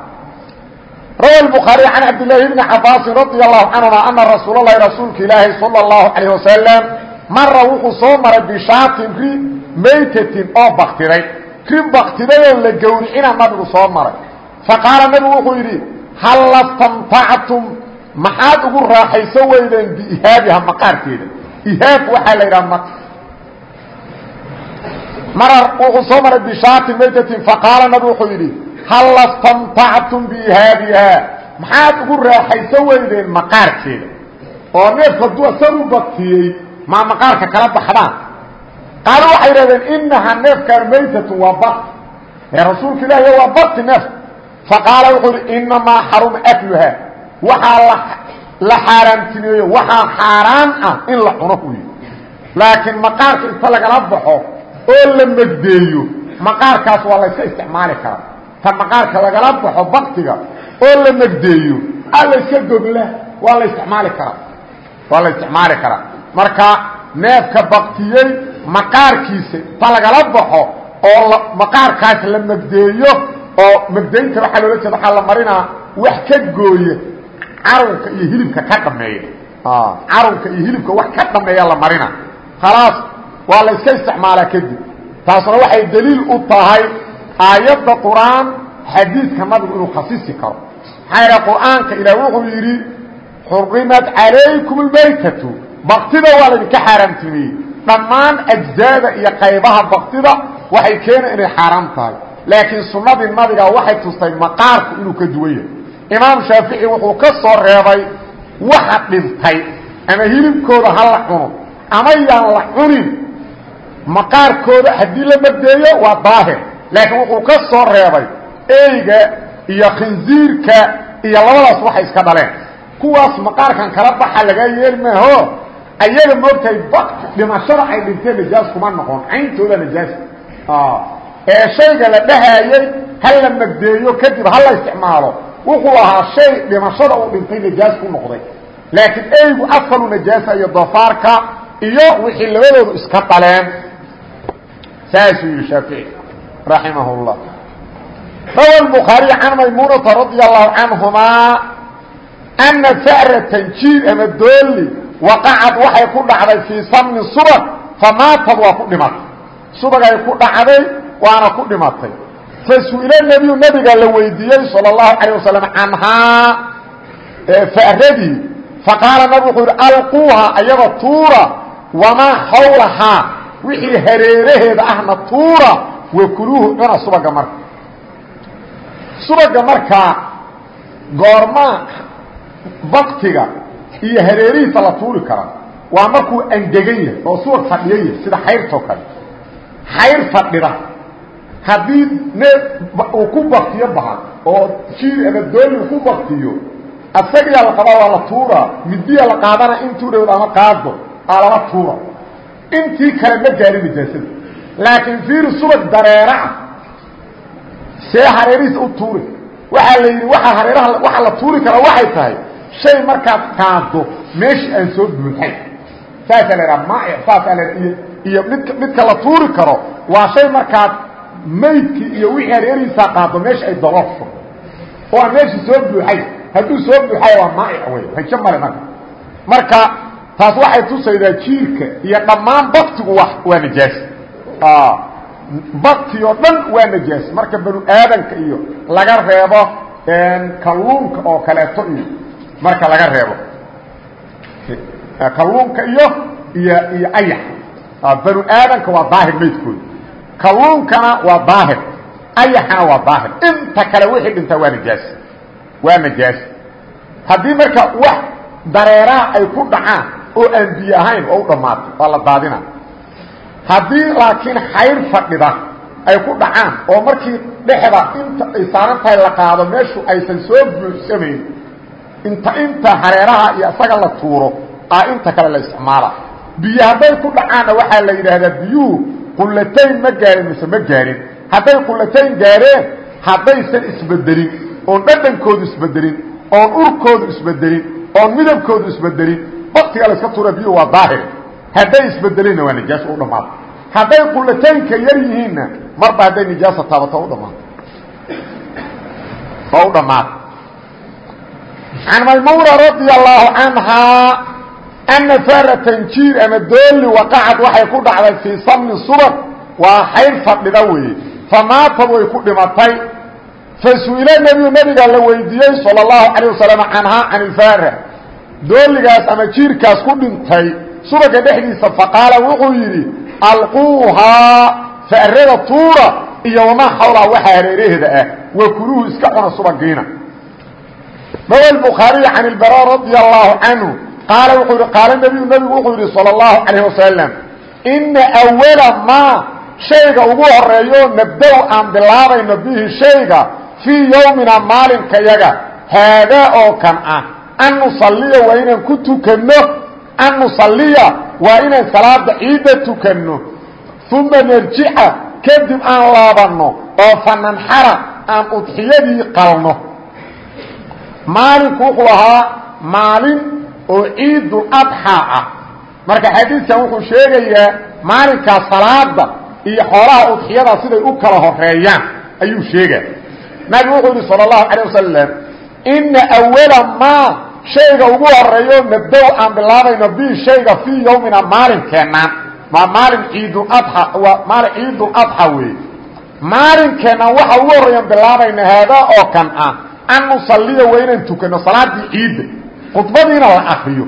rawa الbخaarي can cabdالlahi bni cabaasin radي الlahu canهuma ana rasuul اlahi rasuulka ilaahi salى الlahu عalيه wasalam mara wuxuu soo maray bishaatin ri maytatin oo baktiday ri baktidayoo la gowricina nabigu soo maray faqaala nabigu wuxuu yidhi hal lastamtactum maxaad ugu raaxayso weydeen biihaabiha maqaarkeeda. Ihaab waxaa la yidhaha mara wuxuu soo maray bishaatin maytatin faqaala nabigu wuxuu yidhi hal lastamtactum biihaabihaa maxaad ugu raaxayso weydeen maqaarkeeda. Oo neefka hadduu asagu baktiyey maa maqaarka kala baxdaan? Qaalo waxay yidhahdeen inahaa neefkaan maytatun waa bakti ee rasuulka ilaahi waa bakti neef faqaala wuxuu ihi inamaa xaruma akluha waxaa la xaaraamtimeeyo waxaa xaaraan ah in la cuno u yidhi laakiin maqaarka inta lagala baxo oo la megdeeyo maqaarkaas waa layska isticmaali karaa ta maqaarka lagala baxo baktiga oo la megdeeyo a layska gogla waa la isticmaali karaa waa la isticmaali karaa marka neefka baktiyey maqaarkiisa ta lagala baxo oo maqaarkaas la megdeeyo oo megdaynta waxaa loola jeeda waxaa la marinaa wax ka gooye carunka iyo hilibka ka dhameeya. Carunka iyo hilibka wax ka dhameeya la marina. Khalaas waa la iska isticmaalaa kadib. Taasna waxay daliil u tahay aayadda qur'aan xadiidka nabigu inuu khasisi karo. Maxaa yidhaha qur'aanka ilaah wuxuu yidhi xurimat calaykum lmaytatu baktida waa laydinka xaaraamtimiyey dhammaan ajzaada iyo qaybaha baktida waxay keena inay xaaraam tahay laakiin sunnadii nabiga waxay tustay maqaarku inuu ka duwan yahay. Imaam shaafici wuxuu ka soo reebay waxa dhintay ama hilibkooda ha la cuno ama yaan la cunin maqaarkooda haddii la magdeeyo waa daahir. Laakiin wuxuu ka soo reebay eyga iyo khinziirka iyo labadaas waxay iska dhaleen. Kuwaas maqaarkan kala baxa lagaa yeeli maaho ayaga moogtahay bak dhimashada ay dhinteen najaas kuma noqon cayntooda najaas ee shayga la dhahayey ha la magdeeyo kadib ha la isticmaalo wuxuu ahaa shay dhimashada uu dhintay najaas ku noqday. Laakiin eygu asalu najaasa iyo dofaarka iyo wixii labadoodu iska daleen saasuu yihi shaafici raximah اllah rawa bukhaariy can maymunata radia allahu canhumaa ana saratan jiir ama doolli waqacad waxay ku dhacday fii samni subag famaatad waa ku dhimatay. Subagay ku waana ku dhimatay fasu'ila nebiyu nabiga la weydiiyey salى اlahu alيه wasalam canhaa faradii faqaala nabigu wuxuu yidhi alquuha ayada tuura wamaa xawlahaa wixii hareeraheeda ahna tuura wakuluuhu cuna subaga marka subaga markaa goormaa baktiga iyo hareerihiisa la tuuri karaa waa markuu angegan yahay oo subag fadhiyo yahay sida xayrtoo kale xayr fadhida haddii neef uu ku baktiyo baahan oo jiir ama dooli uu ku baktiyo asagiyaa la qabaa waa la tuuraa. Midiya la qaadana intuu dhawd ama qaado aa lala tuura. Intii kale ma gaarin nijaasada laakiin fiiri subag dareeraah see hareerihiisa u tuuri. Waxaa la yidhi waaa hareeraha waxaa la tuuri karaa waxay tahay shay markaad qaado meeshii aan soo buuxay saasaa la idhaha maac saasaa la iyo iyo midka midka la tuuri karo waa shay markaad maydkii iyo wixii hareerihiisaa qaado meesha ay daloosho oo aan meeshii soo buuxay. Hadduu soo buuxay waa maac wey rajo male marka marka taas waxay tusaydaa jiirka iyo dhammaan baktigu waa najaas bakti oo dhan waa najaas marka banu aadanka iyo laga reebo kalluunka oo kaleeto iyo marka laga reebo. Kalluunka iyo iyo iyo ayax. Banu aadanka waa daahir maydkooda kalluunkana waa daahir ayaxana waa daahir inta kale wixii dhintaa waa najaas waa najaas haddii marka wax dareeraha ay ku dhacaan oo aan biyo ahayn oo u dhammaatay waa la daadina haddii laakiin xayr fadhida ay ku dhacaan oo markii dhexda inta ay saaran tahay la qaado meeshu aysan soo buuxsamayn inta inta hareeraha iyo isaga la tuuro aa inta kale la isticmaala. Biyo hadday ku dhacaanna waxaa la yidhaahdaa biyuhu qullatayn ma gaarin mise ma gaarin. Hadday qullatayn gaareen haddaysan isbedelin oon dhadhankoodu isbedelin oon urkoodu isbedelin oon midabkoodu isbedelin baktiga la iska tuura biyuhu waa daahir hadday isbedelinna waa nijaas u dhammaata hadday qullataynka yar yihiinna marba hadday nijaasa taabato u dhamaato oo u dhammaata can maymuna radia allahu canhaa ana faara tanjiir ama doolli waqacad waxay ku dhacday fii samni subaq waa xayr fadhidha weeye famaatad way ku dhimatay fasu'ila nebiyu nabigaa la weydiiyey sala allahu calayh wasalam canhaa can ilfaara doolligaas ama jiirkaas ku dhintay subaka dhexdiisa faqaala wuxuu yidhi alquuhaa faarada tuura iyo wamaa xawlaa waxaa hareeraheeda ah wa kuluhu iska cuna subagiina rawa bukhaariy can ilbara qaala wuxuu yidhi qaala nebiyu nebigu wuxuu yidhi salى اllahu calayh wasalam ina awala maa shayga ugu horeeyo nabdow aan bilaabayno bihi shayga fii yowmina maalinkayaga haadaa oo kan ah an nusaliya waa inaan ku tukanno an nusaliya waa inaan salaada ciidda tukanno uma narjica kadib aan laabanno oo fananxara aan udxiyadii qalno maalinku wuxuu ahaa maalin oo ciidul adxaa ah marka xadiidkan wuxuu sheegayaa maalinkaa salaada iyo xoolaha udxiyada siday u kala horeeyaan ayuu sheegaya nabigu wuxuu yihi salى الlahu عalيه wasalam ina awala maa shayga ugu horeeyo nabdow aan bilaabayno bi shayga fii yowmina maalinkeennan waa maalin ciidulada waa maalin ciidul-adxa weeye maalinkeennan waxa ugu horreeyaan bilaabayna haadaa oo kan ah an nusaliya waa inaan tukano salaadii ciidda khudbadiina la akriyo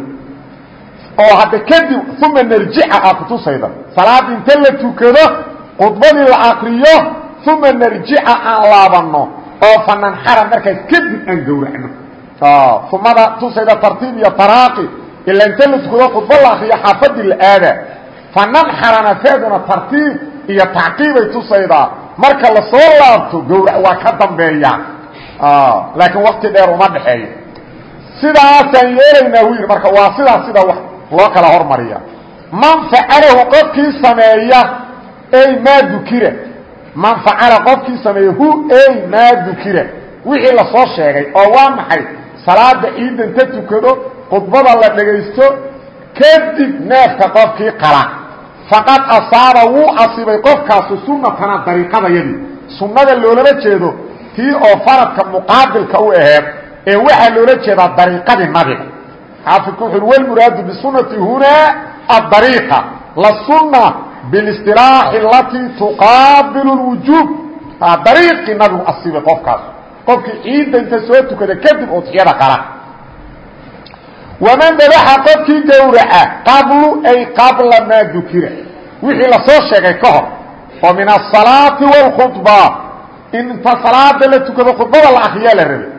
oo hadda kadib uma narjica aa kutusayda salaada inta la tukado khudbadii la akriyo uma narjica aan laabanno oo fananxara markaas kadib aan gowracno. Umada tusayda tartiib iyo taraaqi ila inta la tukado khudba la akriyo xaafadii la aada fananxarana feeduna tartiib iyo tacqiibay tusaydaa marka la soo laabto gowrac waa ka dambeeya. Laakiin wakti dheer uma dhexeeyo sidaasaan yeelaynaa hu yidhi marka waa sidaas sida loo kala hormariya. Man facalahu qofkii sameeya ey maa dukira. Man facala qofkii sameeya hu ey maa dukira. Wixii la soo sheegay oo waa maxay? Salaada ciidda inta tukado khudbada la dhegaysto kadib neefka qofkii qala. Faqad asaaba wuu asibay qofkaasu sunatana dariiqadayadii sunnada loolama jeedo tii oo faradka muqaabilka u aheed ee waxaa loola jeedaa dariiqadii nabiga. Xaafidku wuxu ui wlmuraadu bisunati hunaa adariiqa lasunna bilistilaaxi alatii tuqaabilu lwujuub dariiqii nabigu asibay qofkaas. Qofkii ciidda inta soo tukada kadib udxiyada qala. Waman dabaxa qofkii gowraca qablu ay qabla maa dukira. Wixii la soo sheegay ka hor oo min asalaati wاlkhudba inta salaada la tukado khudbada la akriyaa la rabay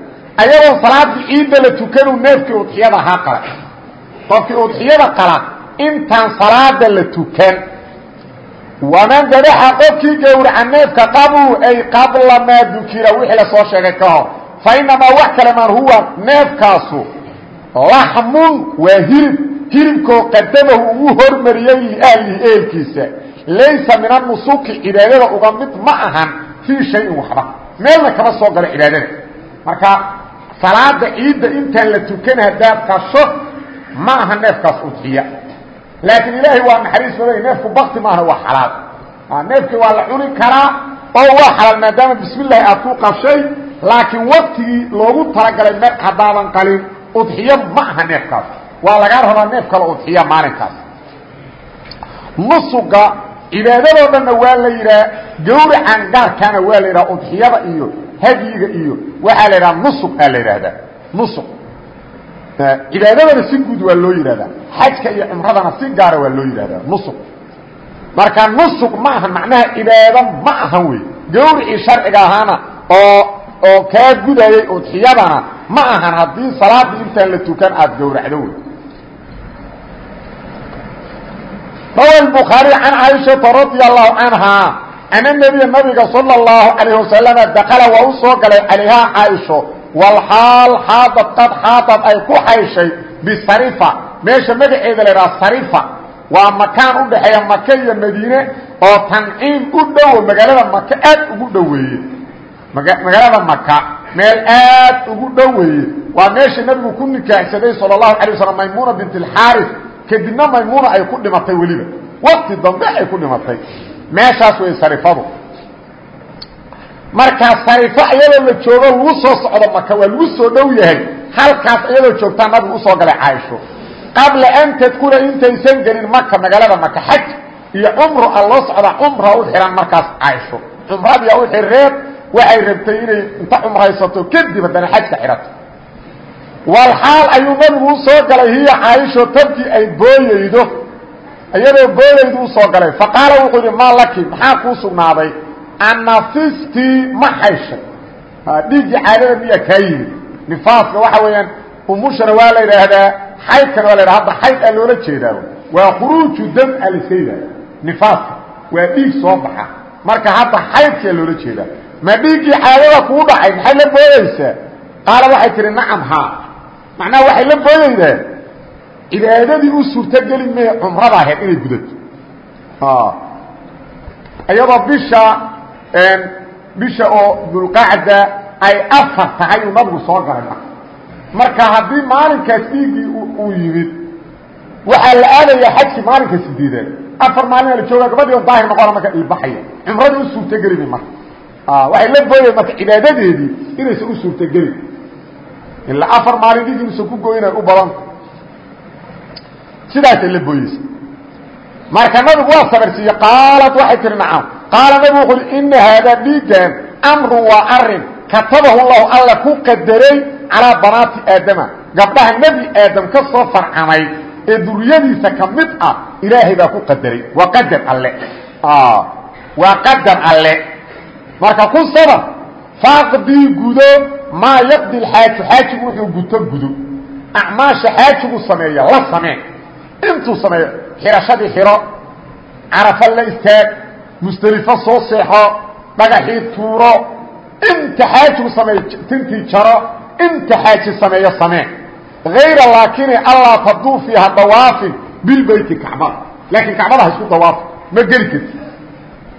ayadoon salaadii ciidda la tukanu neefkii udxiyada ahaa qala. Qofkii udxiyada qala intaan salaada la tukan. Waman dabaxa qofkii gowraca neefka qablu ay qabla maa dukira wixii la soo sheegay ka hor. Fa inamaa wax kale huwa neefkaasu laxmun waa hilib. Hilibkoo qadamahu ugu hormariyey liahlihi eelkiisa. Laysa min anusuki cibaadada uga mid ma ahan fii shayin waxba. Meelna kama soo galo cibaadada. Marka salaada ciidda intaan la tukan haddaad qasho ma aha neefkaas udxiya laakiin ilaahay waa naxariis baday neefku bakti maaha waa xalaal. Neefkii waa la cuni karaa oo waa xalaal maadaama bismi llahi aad ku qashay laakiin waktigii loogu talagalay me haddaadan qalin udxiyo ma aha neefkaas. Waa lagaa rabaa neef kale udxiya maalinkaas. Nusuga cibaadadoo dhanna waa la yidhaha gawracan gaarkaana waa la yidhaha udxiyada iyo hadyiga iyo waxaa la yidhaha nusuq aa la yidhaahdaa nusuq cibaadadana si guud waa loo yidhahdaa. Xajka iyo cumradana si gaara waa loo yidhahdaa. Nusuq marka nusuq ma ahan macnaha cibaado ma ahan wey gawricii sharciga ahaana oo oo kaa gudayay udxiyadana ma ahan haddii salaadii intaan la tukan aada gowracdo wey rawa الbخaarي can caaishaةa radي الlahu canhaa ana nebiya nabiga salى الlahu عalayه wasalama dakala waa u soo galay calayhaa caaisho walxaal xaadad qad xaadad ay ku xayshay bisarifa meesha magaceeda la idhaha sarifa waa makaan u dhexeeya maka iyo madiine oo tanciim u dhowo magaalada maka aad ugu dhoweeye magaalada maka meel aad ugu dhoweeye waa meesha nebigu ku nikaaxsaday salى الlahu عalيه waslm maymuna bint اxaariث kadibna maymuna ay ku dhimatay weliba. Wakti dambe ay ku dhimatay. Meeshaas way sarifadu. Markaa sarifo iyadoo la joogo lagu soo socdo maka waa lagu soo dhow yahay. Halkaas iyadoo joogtaa nabigu u soo galay caaisho qabla an tadkura intaysan gelin maka magaalada maka xaj iyo cumru a loo socda cumra u xihan markaas caaisho cumradiia u xireed waxay rabtay inay inta cumraysato kadib haddana xajka xidhato walxaal ayuu nabigu u soo galay hiya caaisho tabkii ay booyeydo iyadoo booyeydu u soo galay faqaala wuxuu yidhi maa laki maxaa kuu sugnaaday? Anafistii ma xayshay dhiiggii caadada miya kaa yimid? Nifaaska waxa weeyaan umushana waa la yidhaahdaa xaydkana waa la yidhaha hadda xayd aa loola jeedaa waa khuruuju dam aliska yidhahda nifaaska waa dhiig soo baxa. Marka hadda xaydkaa loola jeedaa. Ma dhiiggii caadada kuu dhacay maxay la boodaysaa qaala waxay tihi macnaha waxay la boodaydaa cibaadadii u suurtogeli maye cumrada ahayd inay gudato. Iyadoo bisha bisha oo dulqacda ay afar tahay uu nabigu soo galay marka. Marka haddii maalinkaas dhiiggii uu yimid waxaa la aadayaa xajkii maalinka sideedaad afar maalina la jooga gabadhii on daahir noqona marka ilbaxaya cumradii u suurtogelima marka. Waxay la booyeen marka cibaadadeedii inaysan u suurtogelin ilaa afar maalin dhiig inuusan ku goynay u badanta sidaasay la booyeysa marka nabigu waa sabarsiiye qaalad waxay tihi nacam. Qaala nabigu wuxu ina haadaa dhiigan amrun waa arrin katabahu llahu alla ku qadaray calaa banaati aadama. Gabdhaha nebi aadam ka soo farcamay ee duriyadiisa ka mid ah ilaahay baa ku qadaray. Waa qadar alle. Waa qadar alle. Marka ku sabar faaqdii gudo maa yaqdi xaaju xaajigu wuxuu guto gudo acmaasha xaajigu sameeya la samee intuu sameeyo xirashadii xiro carafa la istaag musdelifo soo seexo dhagaxii tuuro inta xaajigu sameeyo tintii jaro inta xaaji sameeyo samee hayra laakini allaa taduufii ha dawaafin bilbeyti kacbada laakiin kacbada ha isku dawaafo ma geli karti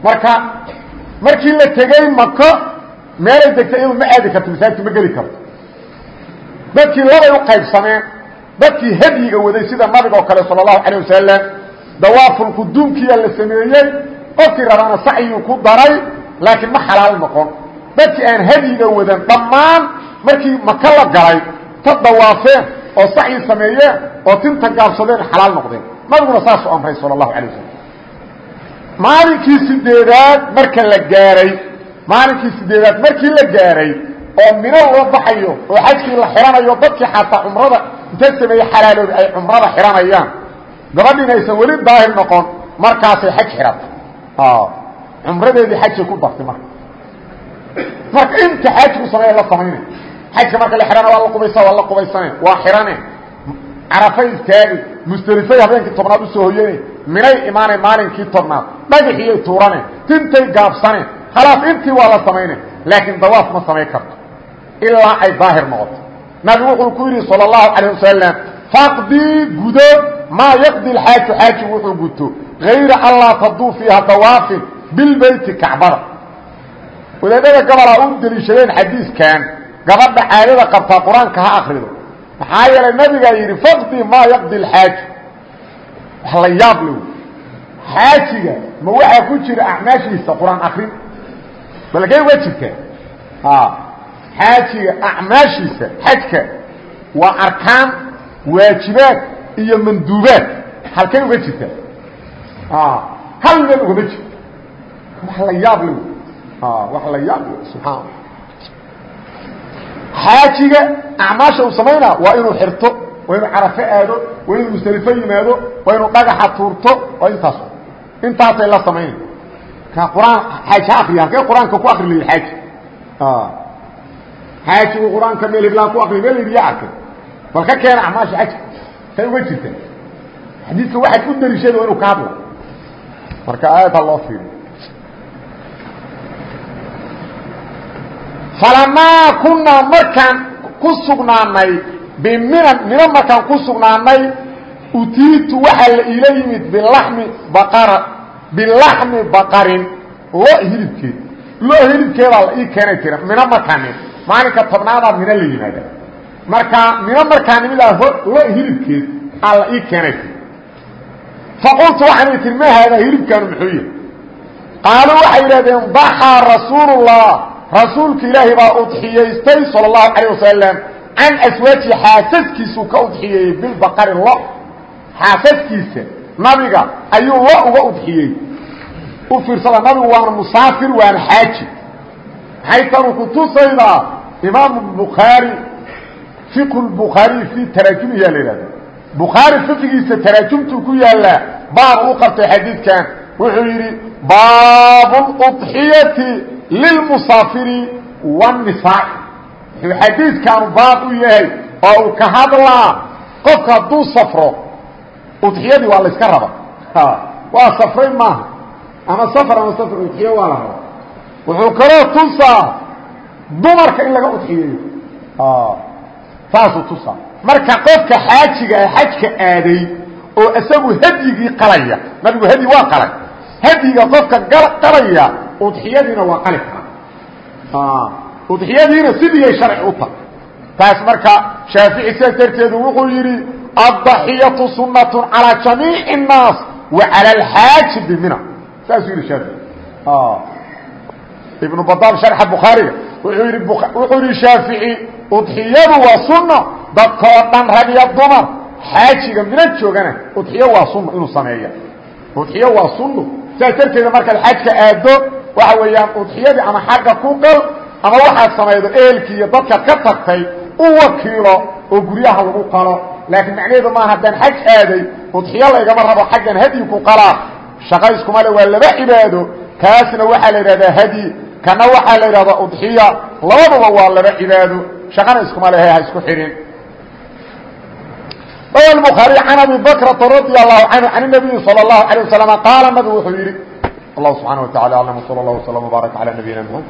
marka markii la tegey mako meelay degta iyadu ma aadi karto masaajidka ma geli karto. Dadkii labay u qaybsameen dadkii hadyiga waday sida nabiga oo kale sala allahu calayh wasalam dawaafulquduumkiyaa la sameeyey qofkii rabaana sacyuu ku daray laakiin ma xalaal noqon. Dadkii aan hadyiga wadan dhammaan markii maka la galay ta dawaafeen oo sacyi sameeyeen oo tinta gaabsadeen xalaal noqdeen. Nabiguna saasuu amray sala allahu calay wasalam maalinkii sideedaad marka la gaaray maalinkii sideedaad markii la gaaray oo mino loo baxayo oo xajkii la xiranayo dadkii xataa cumrada inta sameeye xalaaloobi ay cumrada xiranayaan. Gabadhiina aysan weli daahir noqon markaasay xaj xiratay cumradeedii xajay ku dartay marka. Marka inta xaajku sameeya la samaynay xajka marka la xihana waa la qubaysa waa la qubaysane waa xirane. Carafay istaagi musdelifay habeenkii tobnaad u soo hoyane minay imaanay maalinkii tobnaad dhagaxiyay tuurane tintay gaabsane khalaas intii waa la samayne laakiin dawaaf ma samayn karto ilaa ay daahir noqoto nabigu wuxuu ku yidhi salى الlahu عalيه wasalam faqdii gudo maa yaqdi xaaju xaaji wuxuu guto غayra anlaa taduufiiha dawaafin bilbeyti kacbada wadaadada gobolaa u deliishadeen xadiiskan gabadha caadada qabtaa qur-aanka ha akrido maxaa yeelay nabigaa yidhi faqdii maa yaqdi xaaju wax la yaab le xaajiga ma waxaa ku jira acmaashiisa qur-aan akrin uga jirtaa xaajiga acmaashiisa xajka waa arkaan waajibaad iyo manduubaad. Halkay uga jirtaa hal meel ugama jirto wax la yaab le wax la yaab le subxaana xaajiga acmaasha uu samaynaa waa inuu xirto waa inuu carafo aado waa inuu musdelifo yimaado waa inuu dhagaxa tuurto waa intaas. Intaasay la samaynay ka qur'aan xaaj ha akriya halkee qur'aanka ku akri layi xaaji xaajigu qur'aanka meel hiblaan ku akriya meel yidhi ya arkay bal ka keena acmaasha xajka say uga jirta xadiidka waxaad u dariishada inuu ka hadla marka aayad ha loo fiiriyo. Falamaa kunaa markaan ku sugnaanay biminan mino markaan ku sugnaanay utiitu waxaa la iila yimid bilami baqara bilaxmi baqarin lo hilibkeed lo hilibkeedaa la ii keeni jira mina markaanim maalinka tobnaadaa mina la yimaada markaa mina markaanimidaa lo hilibkeed aa la ii keena jira faqultu waxaan tii ma haadaa hilibkaanu muxuu yahay qaaluu waxay yidhahdeen daxaa rasuulullah rasuulka ilaahi baa udxiyaystay sala allahu calayh wasalam can aswaaji xaasaskiisuu ka udxiyeeyey bilbaqari lo xaasaskiisa nabiga ayuu lo uga udxiyey u fiirsada nabigu waana musaafir waana xaaji. Maxay tanu kutusaydaa imaamu bukhaari fiqhu bukhaariy fii taraajumiyaa la yidhahda bukhaari fiqigiisa taraajumtuu ku yaallaa baab u qabtay xadiidkan. Wuxuu yidhi baabu udxiyati lilmusaafiri wاnisaa wuxuu xadiidkaanu baab u yahay oo uu ka hadlaa qofka hadduu safro udxiyadii waa layska raba. Waa safray maaha. Ama safar ama safar udxiyo waa la raba. Wuxuu kaloo tusaa dumarka in laga udxiyeeyo saasuu tusaa. Marka qofka xaajiga ah xajka aaday oo isagu hadyigii qalaya nabigu hadyi waa qalay hadyiga qofka qalaya udxiyadiina waa qali karaa udxiyadiina sidiiyay sharci u tahay taas marka shaafici sidaas darteedu wuxuu yidhi addaxiyatu sunat calى jamiic الnaas wa calى alxaaji bimina saasuu yidhi shaafici ibnu badal sharxa bukhaariga wuxuu yidhi wuxuu yidhi shaafici udxiyadu waa sunno dadkoo dhan rag iyo dumar xaajiga mina joogana udxiyo waa sunno inuu sameeya udxiyo waa sunno saas darteeda markaad xajka aado waxa weeyaan udxiyadii ama xagga ku gal ama waxaad samaydo eelkii iyo dadka ka tagtay u wakiilo oo guryaha lagu qalo laakiin macnaheedu maaha haddaan xaj aaday udxiyo laygama rabo xaggan hadyi ku qalaa shaqayskuma le waa laba cibaado kaasna waxaa la yidhahdaa hadyi kana waxaa la yidhahdaa udxiya labaduba waa laba cibaado shaqana iskuma lehe ha isku xidhin rawa الbخaarي can abi bakrata radي الlahu canhu can الnabiyi salى الlahu عalيه waslم qaala nabigu wuxuu yidhi allah subxanaه wa taعala alam slى اlه وsلم وbaarak عalى nabiyina mحamed